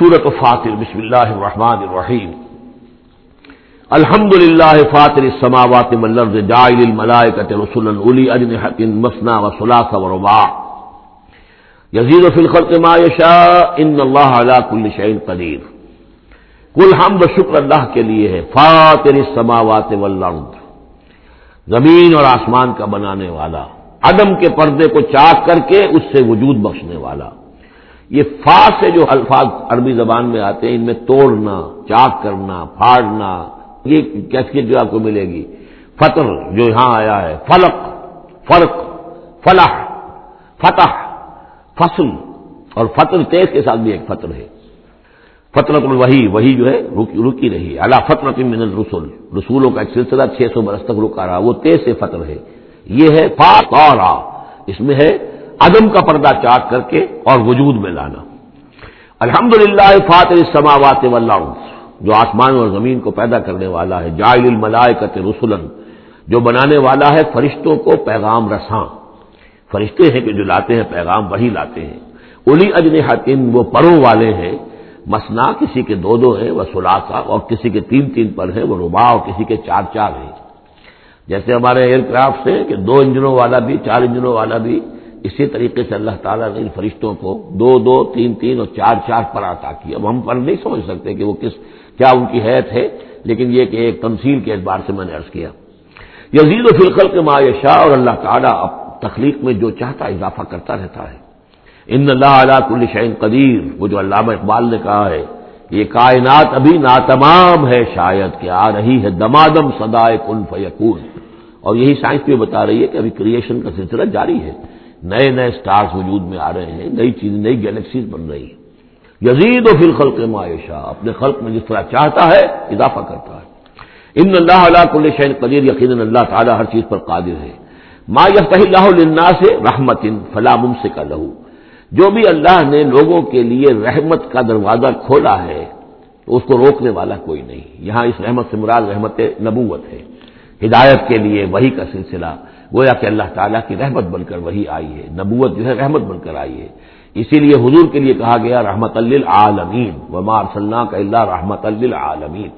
سورت فاطر، بسم اللہ الرحمن الرحیم۔ الحمد للہ فاطر السماوات والارض جاعل الملائکۃ رسلا اولی اجنحۃ مثنى وثلاث ورباع۔ یزید فی الخلق ما یشاء، ان اللہ علی کل شیء قدیر۔ کل حمد و شکر اللہ کے لیے ہے فاطر السماوات والارض۔ زمین اور آسمان کا بنانے والا، عدم کے پردے کو چاک کر کے اس سے وجود بخشنے والا۔ یہ فا سے جو الفاظ عربی زبان میں آتے ہیں، ان میں توڑنا، چاک کرنا، پھاڑنا، یہ کیفیت جو آپ کو ملے گی۔ فطر جو یہاں آیا ہے، فلق، فرق، فلاح، فتح، فصل، اور فطر تیز کے ساتھ بھی ایک فطر ہے۔ فطرت وہی وہی جو ہے رکی رہی اللہ فطرت من الرسول رسولوں کا ایک سلسلہ، چھ سو برس تک رکا رہا۔ وہ تیز سے فطر ہے۔ یہ ہے فا اس میں ہے عدم کا پردہ چاک کر کے اور وجود میں لانا۔ الحمد للہ فاطر سماوات جو آسمان اور زمین کو پیدا کرنے والا ہے جائل الملائکت رسولن جو بنانے والا ہے فرشتوں کو پیغام رساں۔ فرشتے ہیں کہ جو لاتے ہیں پیغام وہی لاتے ہیں۔ الی اجن وہ پروں والے ہیں۔ مسنا کسی کے دو دو ہیں، وہ سلاسا اور کسی کے تین تین پر ہیں، وہ ربا اور کسی کے چار چار ہیں۔ جیسے ہمارے ایئر کرافٹ سے کہ دو انجنوں والا بھی، چار انجنوں والا بھی اسی طریقے سے اللہ تعالیٰ نے ان فرشتوں کو دو دو تین تین اور چار چار پر عطا کی اب ہم پر نہیں سمجھ سکتے کہ وہ کس کیا ان کی حیت ہے، لیکن یہ کہ ایک تمثیل کے اعتبار سے میں نے عرض کیا۔ یزید و فلقل کے معاشہ اور اللہ تعالیٰ اب تخلیق میں جو چاہتا اضافہ کرتا رہتا ہے۔ ان اللہ علیہ کل شعین قدیر، وہ جو علامہ اقبال نے کہا ہے یہ کائنات ابھی ناتمام ہے شاید کہ آ رہی ہے دمادم سدائے کن فیقون اور یہی سائنس بھی بتا رہی ہے کہ ابھی کریشن کا سلسلہ جاری ہے۔ نئے نئے سٹارز وجود میں آ رہے ہیں، نئی چیز نئی گیلیکسیز بن رہی ہے یزید و فل خلق معاشہ اپنے خلق میں جس طرح چاہتا ہے، اضافہ کرتا ہے۔ ان اللہ علیہ کل شین قدیر یقین اللہ تعالیٰ ہر چیز پر قادر ہے۔ ما یہ اللہ اللہ سے رحمت فلا سے کا لہو۔ جو بھی اللہ نے لوگوں کے لیے رحمت کا دروازہ کھولا ہے تو اس کو روکنے والا کوئی نہیں۔ یہاں اس رحمت سے مراد رحمت نبوت ہے۔ ہدایت کے لیے وہی کا سلسلہ۔ گویا کہ اللہ تعالیٰ کی رحمت بن کر وہی آئی ہے، نبوت جو ہے رحمت بن کر آئی ہے۔ اسی لیے حضور کے لیے کہا گیا، رحمت للعالمین، وما صلاح کا اللہ رحمت للعالمین۔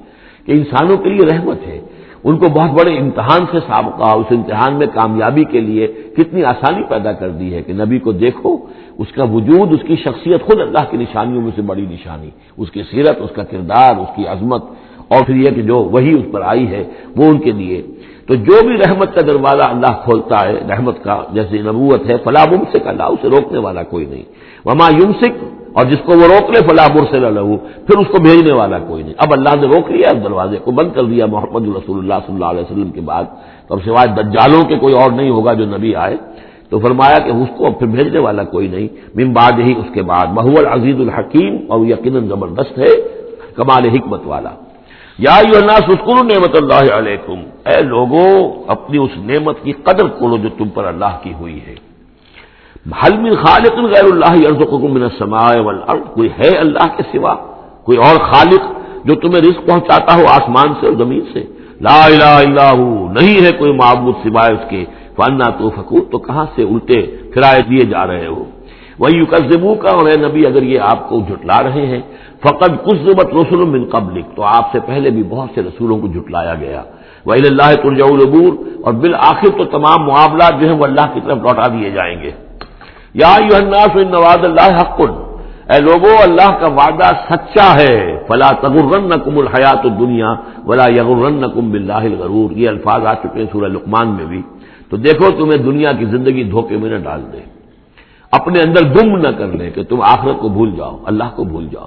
کہ انسانوں کے لیے رحمت ہے۔ ان کو بہت بڑے امتحان سے سابقہ، اس امتحان میں کامیابی کے لیے کتنی آسانی پیدا کر دی ہے کہ نبی کو دیکھو، اس کا وجود، اس کی شخصیت خود اللہ کی نشانیوں میں سے بڑی نشانی۔ اس کی سیرت، اس کا کردار، اس کی عظمت، اور پھر یہ کہ جو وہی اس پر آئی ہے، وہ ان کے لیے تو جو بھی رحمت کا دروازہ اللہ کھولتا ہے، رحمت کا جیسے نبوت ہے فلاح ممسک اللہ، اسے روکنے والا کوئی نہیں۔ وما یمسک، اور جس کو وہ روک لے فلاح مرس لہو۔ پھر اس کو بھیجنے والا کوئی نہیں۔ اب اللہ نے روک لیا اس دروازے کو بند کر دیا۔ محمد رسول اللہ صلی اللہ علیہ وسلم کے بعد۔ تو اب سوائے دجالوں کے کوئی اور نہیں ہوگا جو نبی آئے۔ تو فرمایا کہ اس کو پھر بھیجنے والا کوئی نہیں۔ من بعد ہی اس کے بعد۔ محول عزیز الحکیم اور یقیناً زبردست ہے، کمال حکمت والا۔ یا سکون نعمت اللہ علیکم۔ اے لوگوں اپنی اس نعمت کی قدر کرو جو تم پر اللہ کی ہوئی ہے۔ حل من خالق غیر اللہ من السماء والارض، کوئی ہے اللہ کے سوا؟ کوئی اور خالق جو تمہیں رزق پہنچاتا ہو آسمان سے اور زمین سے؟ لا الہ الا ہو، نہیں ہے کوئی معبود سوائے اس کے۔ فانا تو فکور تو کہاں سے الٹے پھرائے دیے جا رہے ہو؟ وہی یوکزبو کا اور اے نبی، اگر یہ آپ کو جھٹلا رہے ہیں فقط کچھ ضبط رسول من قبل تو آپ سے پہلے بھی بہت سے رسولوں کو جھٹلایا گیا۔ وہ اللہ ترجع العبور اور بالآخر تو تمام معاملات جو ہیں وہ اللہ کی طرف لوٹا دیے جائیں گے۔ یا الناس نواز اللہ حق۔ اے لوگوں اللہ کا وعدہ سچا ہے۔ فلا تغرن نقم الحیات دنیا ولا یغرن نقم بلّہ غرور یہ الفاظ آ چکے ہیں سورہ لقمان میں بھی۔ تو دیکھو، تمہیں دنیا کی زندگی دھوکے میں نہ ڈال دے۔ اپنے اندر گم نہ کر لے کہ تم آخرت کو بھول جاؤ، اللہ کو بھول جاؤ۔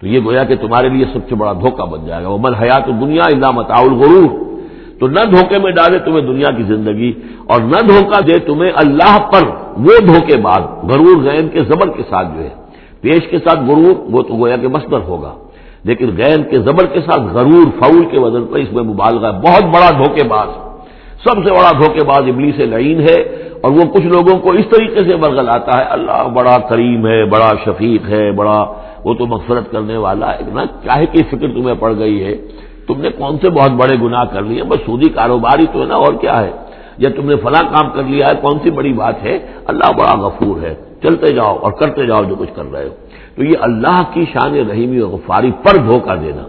تو یہ گویا کہ تمہارے لیے سب سے بڑا دھوکہ بن جائے گا۔ وہ من حیات دنیا اللہ متا الغرور۔ تو نہ دھوکے میں ڈالے تمہیں دنیا کی زندگی اور نہ دھوکہ دے تمہیں اللہ پر وہ دھوکے بعد غرور، غین کے زبر کے ساتھ جو ہے۔ پیش کے ساتھ غرور، وہ تو گویا کہ مصدر ہوگا۔ لیکن غین کے زبر کے ساتھ غرور فول کے وزن پر اس میں مبالغہ ہے۔ بہت بڑا دھوکے باز سب سے بڑا دھوکے باز ابلی سے لعین ہے اور وہ کچھ لوگوں کو اس طریقے سے برگل آتا ہے۔ اللہ بڑا کریم ہے، بڑا شفیق ہے، بڑا وہ تو مغفرت کرنے والا ہے۔ نا چاہے کی فکر تمہیں پڑ گئی ہے۔ تم نے کون سے بہت بڑے گناہ کر لیے؟ بس سودی کاروباری تو ہے نا، اور کیا ہے؟ یا تم نے فلاں کام کر لیا ہے، کون سی بڑی بات ہے؟ اللہ بڑا غفور ہے، چلتے جاؤ اور کرتے جاؤ جو کچھ کر رہے ہو۔ تو یہ اللہ کی شان رحیمی و غفاری پر دھوکہ دینا۔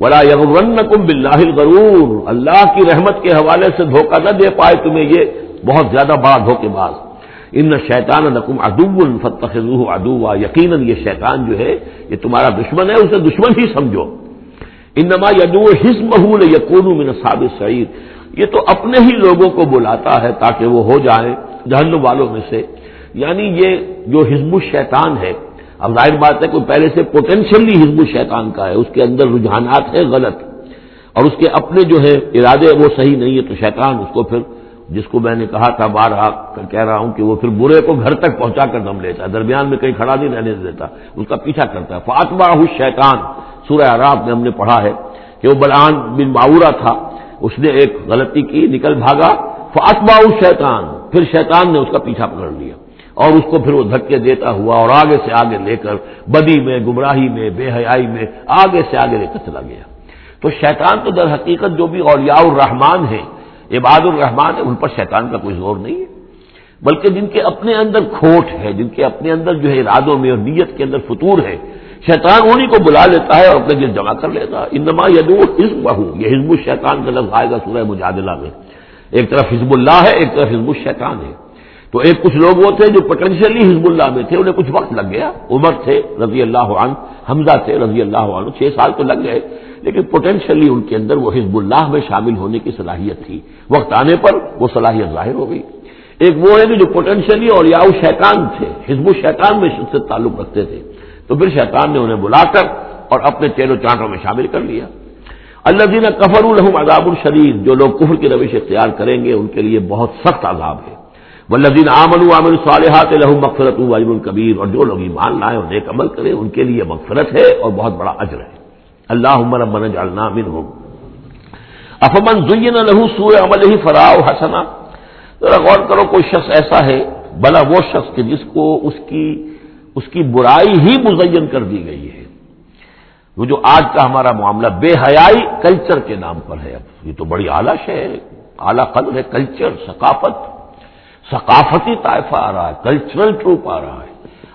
بڑا یغن کم بلّہ غرور اللہ کی رحمت کے حوالے سے دھوکہ نہ دے پائے تمہیں یہ بہت زیادہ بڑا دھوکے باز۔ ان شیطان نقم ادو الفتح ادو یقیناً یہ شیطان جو ہے، یہ تمہارا دشمن ہے، اسے دشمن ہی سمجھو۔ انما یدو حزم یقون من صاب سعید یہ تو اپنے ہی لوگوں کو بلاتا ہے تاکہ وہ ہو جائیں جہنم والوں میں سے۔ یعنی یہ جو حزب الشیطان ہے، اب ظاہر بات ہے کوئی پہلے سے پوٹینشلی حزب الشیطان کا ہے، اس کے اندر رجحانات ہیں غلط۔ اور اس کے اپنے جو ہے ارادے وہ صحیح نہیں ہے، تو شیطان اس کو پھر، جس کو میں نے کہا تھا بار کہہ رہا ہوں کہ وہ پھر برے کو گھر تک پہنچا کر دم لیتا ہے۔ درمیان میں کہیں کھڑا نہیں رہنے دیتا، اس کا پیچھا کرتا ہے۔ فاطمہ شیطان سورہ عراب میں ہم نے پڑھا ہے کہ وہ بلان بن باورا تھا، اس نے ایک غلطی کی، نکل بھاگا فاطمہ شیطان پھر شیطان نے اس کا پیچھا پکڑ لیا اور اس کو پھر وہ دھکے دیتا ہوا اور آگے سے آگے لے کر بدی میں، گمراہی میں، بے حیائی میں آگے سے آگے لے کر چلا گیا۔ تو شیطان تو در حقیقت جو بھی اولیاء الرحمان ہیں، عباد الرحمان ہے ان پر شیطان کا کوئی زور نہیں ہے۔ بلکہ جن کے اپنے اندر کھوٹ ہے، جن کے اپنے اندر جو ہے ارادوں میں اور نیت کے اندر فطور ہے شیطان انہیں کو بلا لیتا ہے اور اپنے دل جمع کر لیتا ہے۔ انما یدو حزب بہو یہ حزب الشیطان کا لفظ آئے گا سورہ مجادلہ میں۔ ایک طرف حزب اللہ ہے، ایک طرف حزب الشیطان ہے۔ تو ایک کچھ لوگ وہ تھے جو پوٹینشلی حزب اللہ میں تھے، انہیں کچھ وقت لگ گیا۔ عمر تھے رضی اللہ عنہ، حمزہ تھے رضی اللہ عنہ، چھ سال تو لگ گئے۔ لیکن پوٹینشلی ان کے اندر وہ حزب اللہ میں شامل ہونے کی صلاحیت تھی۔ وقت آنے پر وہ صلاحیت ظاہر ہو گئی۔ ایک وہ ہے کہ جو پوٹینشلی اور یا شیطان تھے، حزب الشیطان میں سے تعلق رکھتے تھے۔ تو پھر شیطان نے انہیں بلا کر اور اپنے تیروں چانٹوں میں شامل کر لیا۔ اللہ دین کفر الحم عذاب الشرید جو لوگ کفر کی روش اختیار کریں گے، ان کے لیے بہت سخت عذاب ہے۔ ولدین عامن عامن صالحات لہم مغفرت واجب الکبیر اور جو لوگ ایمان لائیں اور نیک عمل کریں، ان کے لیے مغفرت ہے اور بہت بڑا اجر ہے۔ اللہ عمر امن جالنا من ہو افمن زین لہو سور عمل ہی فراؤ حسنا۔ ذرا غور کرو، کوئی شخص ایسا ہے بلا وہ شخص کہ جس کو اس کی اس کی برائی ہی مزین کر دی گئی ہے۔ وہ جو آج کا ہمارا معاملہ بے حیائی کلچر کے نام پر ہے، اب یہ تو بڑی اعلیٰ ہے۔ اعلیٰ قدر ہے، کلچر، ثقافت۔ ثقافتی طائفہ آ رہا ہے، کلچرل ٹروپ آ رہا ہے۔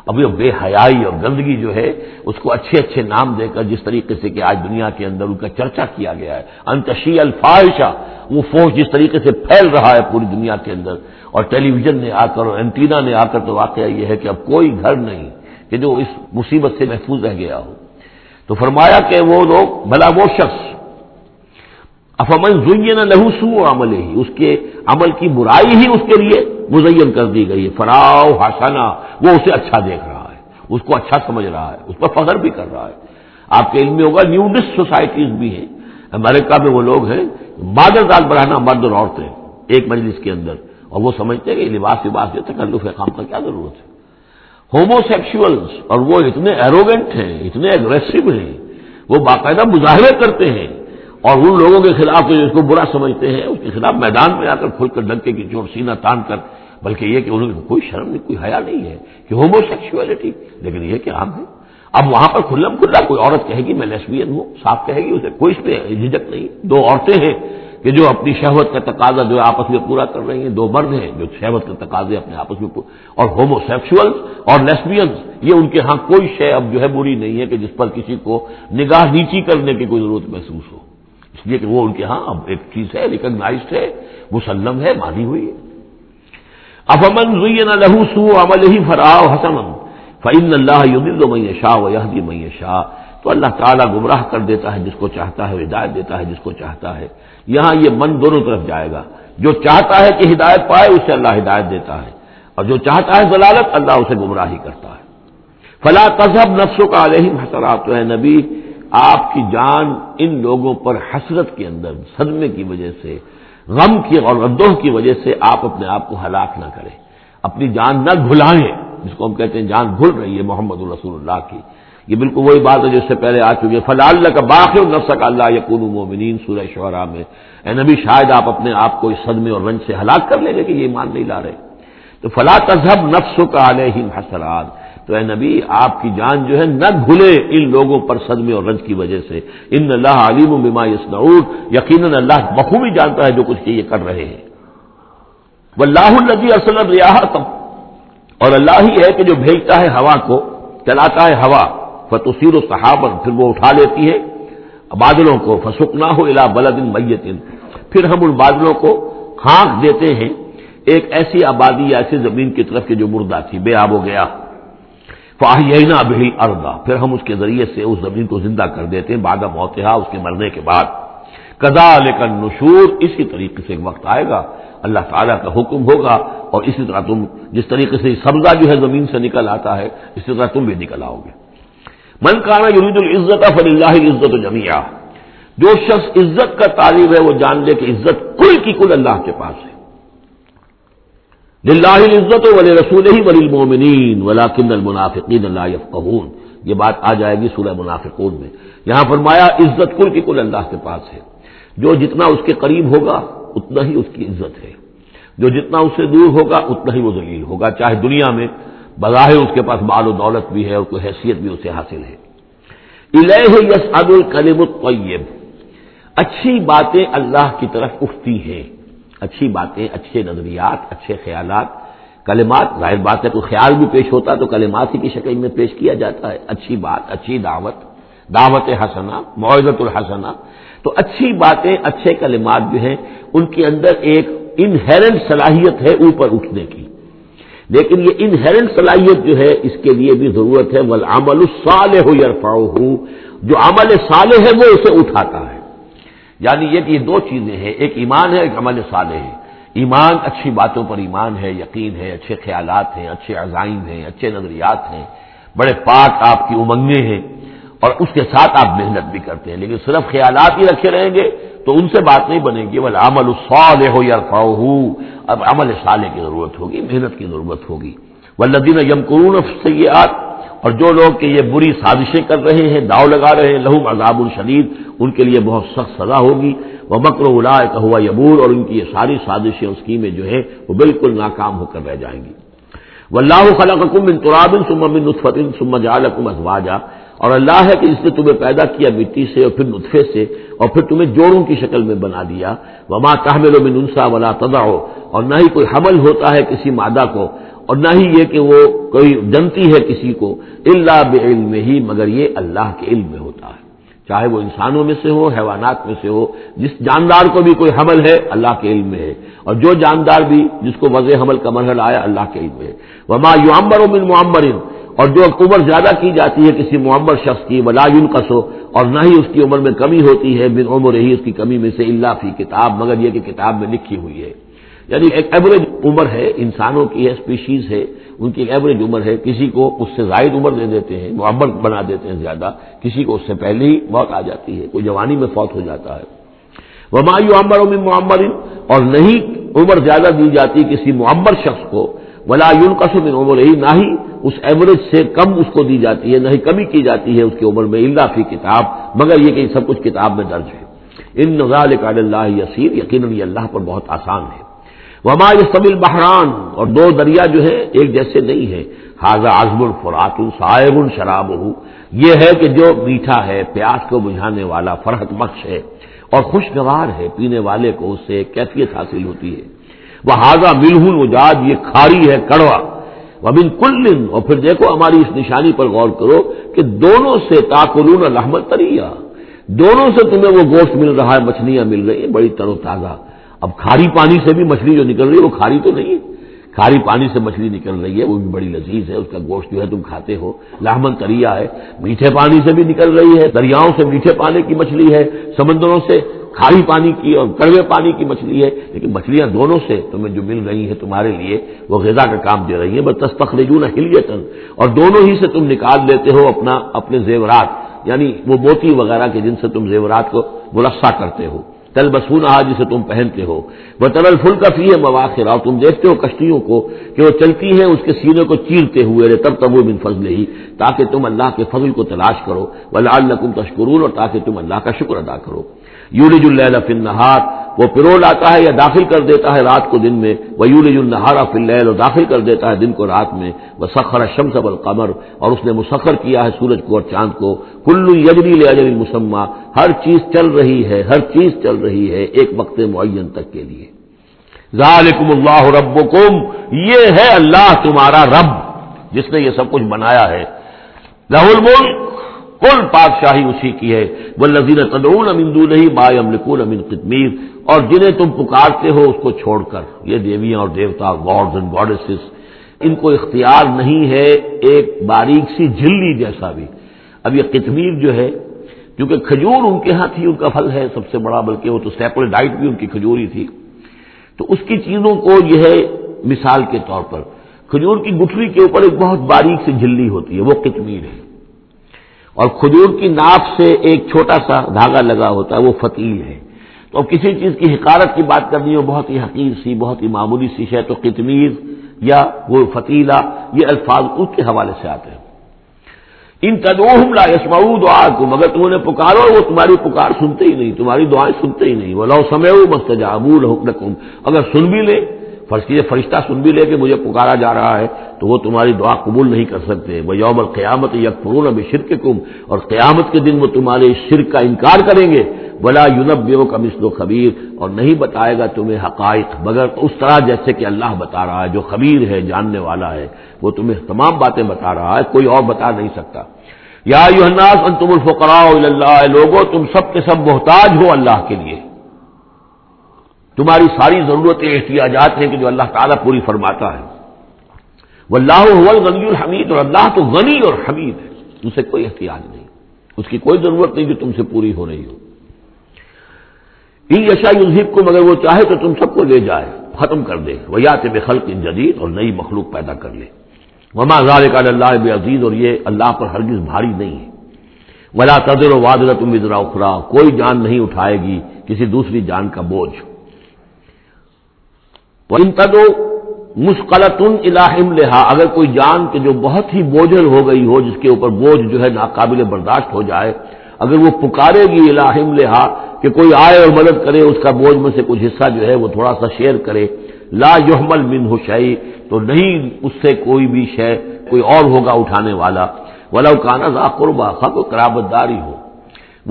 اب یہ بے حیائی اور گندگی جو ہے، اس کو اچھے اچھے نام دے کر جس طریقے سے کہ آج دنیا کے اندر ان کا چرچا کیا گیا ہے۔ انتشی الفاحشہ، وہ فوج جس طریقے سے پھیل رہا ہے پوری دنیا کے اندر اور ٹیلی ویژن نے آ کر اور اینٹینا نے آ کر تو واقعہ یہ ہے کہ اب کوئی گھر نہیں کہ جو اس مصیبت سے محفوظ رہ گیا ہو۔ تو فرمایا کہ وہ لوگ، بھلا وہ شخص افامن زین لہو سو عمل ہی اس کے عمل کی برائی ہی اس کے لیے مزین کر دی گئی ہے۔ فراؤ ہاسانہ وہ اسے اچھا دیکھ رہا ہے، اس کو اچھا سمجھ رہا ہے، اس پر فخر بھی کر رہا ہے۔ آپ کے علم میں ہوگا نیوڈسٹ سوسائٹیز بھی ہیں۔ امریکہ میں وہ لوگ ہیں بادل داد بڑھانا مرد اور عورتیں، ایک مجلس کے اندر۔ اور وہ سمجھتے ہیں کہ لباس وباس جو تکلف ہے، کام کا کیا ضرورت ہے؟ ہومو سیکشلس اور وہ اتنے ایروگینٹ ہیں، اتنے اگریسو ہیں، وہ باقاعدہ مظاہرے کرتے ہیں، اور ان لوگوں کے خلاف جو اس کو برا سمجھتے ہیں، اس کے خلاف میدان میں آ کر کھل کر ڈنکے کی چوٹ سینہ تان کر، بلکہ یہ کہ انہوں نے کوئی شرم نہیں، کوئی حیا نہیں ہے کہ ہومو سیکشولیٹی لیکن یہ کہ عام ہے۔ اب وہاں پر کھلم کھلا، کوئی عورت کہے گی میں لیسبین ہوں، صاف کہے گی، اسے کوئی اس پہ جھجک نہیں، دو عورتیں ہیں۔ کہ جو اپنی شہوت کا تقاضا جو آپس میں پورا کر رہی ہیں، دو مرد ہیں، جو شہوت کا تقاضے اپنے آپس میں پورا اور ہومو سیکشل اور لیسبینس یہ ان کے ہاں کوئی شے اب جو ہے بری نہیں ہے کہ جس پر کسی کو نگاہ نیچی کرنے کی کوئی ضرورت محسوس ہو۔ اس لیے کہ وہ ان کے ہاں اب ایک چیز ہے ریکگنائزڈ ہے، مسلم ہے، مانی ہوئی ہے۔ افمن زین لہو سو عمل ہی فراؤ حسن فعن اللہ یدل میں شاہ و یہ میں شاہ تو اللہ تعالیٰ گمراہ کر دیتا ہے جس کو چاہتا ہے، ہدایت دیتا ہے جس کو چاہتا ہے۔ یہاں یہ من دونوں طرف جائے گا۔ جو چاہتا ہے کہ ہدایت پائے، اسے اللہ ہدایت دیتا ہے۔ اور جو چاہتا ہے ضلالت، اللہ اسے گمراہی کرتا ہے۔ فلاں تذہب نفسوں کا علیہم حسرات ہے نبی، آپ کی جان ان لوگوں پر حسرت کے اندر، صدمے کی وجہ سے، غم کی اور ردوہ کی وجہ سے آپ اپنے آپ کو ہلاک نہ کریں۔ اپنی جان نہ گھلائیں، جس کو ہم کہتے ہیں جان گھل رہی ہے، محمد الرسول اللہ کی۔ یہ بالکل وہی بات ہے جس سے پہلے آ چکی ہے۔ فلاں اللہ کا باقی نفس کا اللہ یقون مومنین سورہ شعرا میں۔ اے نبی، شاید آپ اپنے آپ کو اس صدمے اور رنج سے ہلاک کر لیں گے کہ یہ ایمان نہیں لا رہے۔ تو فلاں تذہب نفس کا علیہ حسرات۔ تو اے نبی، آپ کی جان جو ہے نہ گھلے ان لوگوں پر صدمے اور رنج کی وجہ سے۔ ان اللہ علیم و بما یسنعود یقیناً اللہ بخوبی جانتا ہے جو کچھ یہ کر رہے ہیں۔ وہ اللہ اصل ریاحت اور اللہ ہی ہے کہ جو بھیجتا ہے ہوا کو، چلاتا ہے ہوا۔ فتوسیر و صحابر پھر وہ اٹھا لیتی ہے۔ بادلوں کو فسکنا ہو الا بلد میتن۔ پھر ہم ان بادلوں کو ہانک دیتے ہیں۔ ایک ایسی آبادی یا ایسی زمین کی طرف کے جو مردہ تھی، بے آب ہو گیا۔ فاہینا بہل اردا پھر ہم اس کے ذریعے سے اس زمین کو زندہ کر دیتے ہیں۔ بادہ موتحا اس کے مرنے کے بعد۔ کدا لیکن نشور اسی طریقے سے ایک وقت آئے گا۔ اللہ تعالیٰ کا حکم ہوگا۔ اور اسی طرح تم جس طریقے سے سبزہ جو ہے زمین سے نکل آتا ہے، اسی طرح تم بھی نکل آؤ گے۔ من کانا یرید العزت فل اللہ عزت و جمیا جو شخص عزت کا تعلیم ہے، وہ جان لے کہ عزت کل کی کل اللہ کے پاس ہے۔ عزت ولی رسول ہی ولی المومنین ولاکن المنافقین اللہ یفقہون۔ یہ بات آ جائے گی سورہ منافقون میں۔ یہاں فرمایا، عزت کل کی کل اللہ کے پاس ہے۔ جو جتنا اس کے قریب ہوگا، اتنا ہی اس کی عزت ہے۔ جو جتنا اس سے دور ہوگا، اتنا ہی وہ ذلیل ہوگا۔ چاہے دنیا میں بظاہر اس کے پاس مال و دولت بھی ہے اور کوئی حیثیت بھی اسے حاصل ہے۔ الہ یس عد الکلم الطیب۔ اچھی باتیں اللہ کی طرف اٹھتی ہیں۔ اچھی باتیں، اچھے نظریات، اچھے خیالات، کلمات، ظاہر بات ہے، کوئی خیال بھی پیش ہوتا تو کلمات ہی کی شکل میں پیش کیا جاتا ہے۔ اچھی بات، اچھی دعوت دعوت حسنا معذت الحسنا تو اچھی باتیں، اچھے کلمات جو ہیں، ان کے اندر ایک انہرنٹ صلاحیت ہے اوپر اٹھنے کی۔ لیکن یہ انہرنٹ صلاحیت جو ہے، اس کے لیے بھی ضرورت ہے ول عمل الصالح ہو جو عمل صالح ہے، وہ اسے اٹھاتا ہے۔ یعنی یہ کہ یہ دو چیزیں ہیں، ایک ایمان ہے، ایک عمل صالح ہے۔ ایمان اچھی باتوں پر ایمان ہے، یقین ہے، اچھے خیالات ہیں، اچھے عزائم ہیں، اچھے نظریات ہیں۔ بڑے پاک آپ کی امنگیں ہیں۔ اور اس کے ساتھ آپ محنت بھی کرتے ہیں۔ لیکن صرف خیالات ہی رکھے رہیں گے، تو ان سے بات نہیں بنے گی۔ بل عمل الصالح ہو اب عمل صالح کی ضرورت ہوگی، محنت کی ضرورت ہوگی۔ ولدین یم قرون سیاحت اور جو لوگ کہ یہ بری سازشیں کر رہے ہیں، داؤ لگا رہے ہیں لہو عذاب الشدید ان کے لیے بہت سخت سزا ہوگی۔ وہ مکر الا ہوا یبور، اور ان کی یہ ساری سازشیں اسکیمیں جو ہیں وہ بالکل ناکام ہو کر رہ جائیں گی۔ و اللہ خلا کم ان ترابن سم نطفتن سم ازواجا۔ اور اللہ ہے کہ اس نے تمہیں پیدا کیا مٹی سے اور پھر نطفے سے اور پھر تمہیں جوڑوں کی شکل میں بنا دیا۔ وما تحمل من انسا ولا تدا اور نہ ہی کوئی حمل ہوتا ہے کسی مادہ کو، اور نہ ہی یہ کہ وہ کوئی جنتی ہے کسی کو اللہ بعلم ہی مگر یہ اللہ کے علم میں ہوتا ہے۔ چاہے وہ انسانوں میں سے ہو، حیوانات میں سے ہو، جس جاندار کو بھی کوئی حمل ہے، اللہ کے علم میں ہے۔ اور جو جاندار بھی، جس کو وضع حمل کا مرحلہ آیا، اللہ کے علم میں ہے۔ وما یو امبر من معمرن اور جو عمر زیادہ کی جاتی ہے کسی معمر شخص کی، ولا یون کسو اور نہ ہی اس کی عمر میں کمی ہوتی ہے بن عمر ہی اس کی کمی میں سے اللہ فی کتاب، مگر یہ کہ کتاب میں لکھی ہوئی ہے۔ یعنی ایک ایوریج عمر ہے، انسانوں کی ہے اسپیشیز ہے، ان کی ایک ایوریج عمر ہے۔ کسی کو اس سے زائد عمر دے دیتے ہیں، معمر بنا دیتے ہیں زیادہ، کسی کو اس سے پہلے ہی موت آ جاتی ہے، کوئی جوانی میں فوت ہو جاتا ہے۔ وہ مایو عمر معمر، اور نہیں عمر زیادہ دی جاتی کسی معمر شخص کو۔ ولا یون قسم عمر ہی، نہ ہی اس ایوریج سے کم اس کو دی جاتی ہے، نہ ہی کمی کی جاتی ہے اس کی عمر میں اللہ فی کتاب، مگر یہ کہ سب کچھ کتاب میں درج ہے۔ ان نظال اللہ یسیر، یقیناً یہ اللہ پر بہت آسان ہے۔ وما یہ سبل بحران اور دو دریا جو ہے ایک جیسے نہیں ہے۔ حاضہ عزم الفرات صاحب الشراب یہ ہے کہ جو میٹھا ہے، پیاس کو بجھانے والا، فرحت بخش ہے، اور خوشگوار ہے، پینے والے کو اس سے کیفیت حاصل ہوتی ہے۔ وہ حاضہ ملہن وجاد یہ کھاری ہے، کڑوا۔ وبن کل اور پھر دیکھو ہماری اس نشانی پر غور کرو کہ دونوں سے تاکلون الحمد تریا دونوں سے تمہیں وہ گوشت مل رہا ہے، مچھلیاں مل رہی ہیں، بڑی تر و تازہ۔ اب کھاری پانی سے بھی مچھلی جو نکل رہی ہے، وہ کھاری تو نہیں ہے۔ کھاری پانی سے مچھلی نکل رہی ہے، وہ بھی بڑی لذیذ ہے، اس کا گوشت جو ہے تم کھاتے ہو۔ لاہمن تریا ہے۔ میٹھے پانی سے بھی نکل رہی ہے، دریاؤں سے میٹھے پانی کی مچھلی ہے۔ سمندروں سے کھاری پانی کی اور کڑوے پانی کی مچھلی ہے، لیکن مچھلیاں دونوں سے تمہیں جو مل رہی ہیں تمہارے لیے، وہ غذا کا کام دے رہی ہیں۔ بس تستخرجون ہلیتن اور دونوں ہی سے تم نکال لیتے ہو اپنا، اپنے زیورات۔ یعنی وہ موتی وغیرہ کے جن سے تم زیورات کو ملسہ کرتے ہو۔ تل بسون آ جسے تم پہنتے ہو۔ وہ ترل فل کا فی ہے مواخر۔ اور تم دیکھتے ہو کشتیوں کو کہ وہ چلتی ہیں، اس کے سینے کو چیرتے ہوئے۔ تب تب وہ بن فضل ہی تاکہ تم اللہ کے فضل کو تلاش کرو۔ ولا الکم تشکرون۔ اور تاکہ تم اللہ کا شکر ادا کرو۔ یولج اللہ فن نہار وہ پرو لاتا ہے یا داخل کر دیتا ہے رات کو دن میں، وہ یولج النہارا فل اور داخل کر دیتا ہے دن کو رات میں، وہ سخر شمس القمر اور اس نے مسخر کیا ہے سورج کو اور چاند کو۔ کلو یجری اجر مسمہ، ہر چیز چل رہی ہے، ہر چیز چل رہی ہے ایک وقت معین تک کے لیے۔ ذالکم اللہ ربکم، یہ ہے اللہ تمہارا رب، جس نے یہ سب کچھ بنایا ہے۔ لہ الملک کل بادشاہی اسی کی ہے؟ وہ لذیر تدون امندو نہیں با املکون امن قطمیر۔ اور جنہیں تم پکارتے ہو اس کو چھوڑ کر۔ یہ دیویاں اور دیوتا، گاڈز اینڈ گاڈسز، ان کو اختیار نہیں ہے ایک باریک سی جھلی جیسا بھی۔ اب یہ قطمیر جو ہے، کیونکہ کھجور ان کے ہاں تھی، ان کا پھل ہے سب سے بڑا، بلکہ وہ تو سیپل ڈائٹ بھی ان کی کھجور ہی تھی۔ تو اس کی چیزوں کو یہ ہے مثال کے طور پر۔ کھجور کی گٹھری کے اوپر ایک بہت باریک سی جھلی ہوتی ہے، وہ کتمیر ہے۔ اور کھجور کی ناپ سے ایک چھوٹا سا دھاگا لگا ہوتا ہے، وہ فتیل ہے۔ تو اب کسی چیز کی حکارت کی بات کرنی ہو، بہت ہی حقیر سی، بہت ہی معمولی سی ہے تو کتمیر یا وہ فتیلا یہ الفاظ اس کے حوالے سے آتے ہیں۔ ان تدوہم لا یسمعو دعاکم، اگر تم نے پکارو وہ تمہاری پکار سنتے ہی نہیں، تمہاری دعائیں سنتے ہی نہیں۔ وہ لو سمے مستجابو لحکم اگر سن بھی لے فرشتی فرشتہ سن بھی لے کہ مجھے پکارا جا رہا ہے، تو وہ تمہاری دعا قبول نہیں کر سکتے۔ وہ یوم القیامت یک فرون اب شرک کم اور قیامت کے دن وہ تمہارے شرک کا انکار کریں گے۔ بلا یونب کا مثل و خبیر اور نہیں بتائے گا تمہیں حقائق، مگر اس طرح جیسے کہ اللہ بتا رہا ہے، جو خبیر ہے، جاننے والا ہے۔ وہ تمہیں تمام باتیں بتا رہا ہے، کوئی اور بتا نہیں سکتا۔ یا یوحناس ان تم الفقرا اللہ لوگوں تم سب کے سب محتاج ہو اللہ کے لیے۔ تمہاری ساری ضرورتیں، احتیاجات ہیں کہ جو اللہ تعالیٰ پوری فرماتا ہے۔ وہ اللہ غنی الحمید، اور اللہ تو غنی اور حمید ہے۔ تم سے کوئی احتیاج نہیں۔ اس کی کوئی ضرورت نہیں جو تم سے پوری ہو رہی ہو۔ ان یشا یوزیب کو مگر وہ چاہے تو تم سب کو لے جائے، ختم کر دے۔ وہ یا بے خلق جدید، اور نئی مخلوق پیدا کر لے۔ وما ذالک اللہ بے عزیز اور یہ اللہ پر ہرگز بھاری نہیں ہے۔ ولا تدر و وادر تم ادرا اخرا کوئی جان نہیں اٹھائے گی کسی دوسری جان کا بوجھ۔ تدو مسقلتن الہم لہا اگر کوئی جان کے جو بہت ہی بوجھل ہو گئی ہو، جس کے اوپر بوجھ جو ہے ناقابل برداشت ہو جائے، اگر وہ پکارے گی الہم لہا کہ کوئی آئے اور مدد کرے، اس کا بوجھ میں سے کچھ حصہ جو ہے وہ تھوڑا سا شیئر کرے، لا یحمل من ہو شعی تو نہیں اس سے کوئی بھی شے، کوئی اور ہوگا اٹھانے والا۔ ولو کانا ذا قربا خط و قرابت داری ہو۔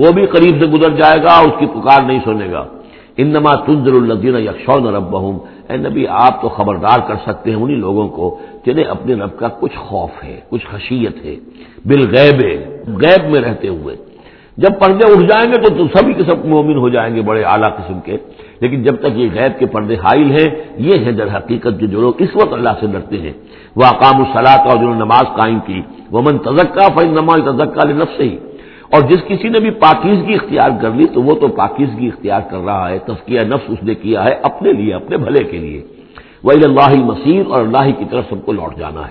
وہ بھی قریب سے گزر جائے گا اس کی پکار نہیں سنے گا۔ انما تنظر الدین یکشون رب اے نبی، آپ تو خبردار کر سکتے ہیں انہیں لوگوں کو جنہیں اپنے رب کا کچھ خوف ہے، کچھ خشیت ہے۔ بالغیب، غیب میں رہتے ہوئے۔ جب پردے اٹھ جائیں گے تو سبھی کے سب مومن ہو جائیں گے بڑے اعلیٰ قسم کے۔ لیکن جب تک یہ غیب کے پردے حائل ہیں، یہ ہے در حقیقت جو لوگ اس وقت اللہ سے ڈرتے ہیں۔ وہ اقام الصلاح اور جنہوں نے نماز قائم کی۔ وہ من تزکا فن نماز تزکا نفس ہی اور جس کسی نے بھی پاکیزگی اختیار کر لی تو وہ تو پاکیزگی اختیار کر رہا ہے، تزکیہ نفس اس نے کیا ہے، اپنے لیے، اپنے بھلے کے لیے۔ وہ اللہ مسیح اور اللہ کی طرف سب کو لوٹ جانا ہے۔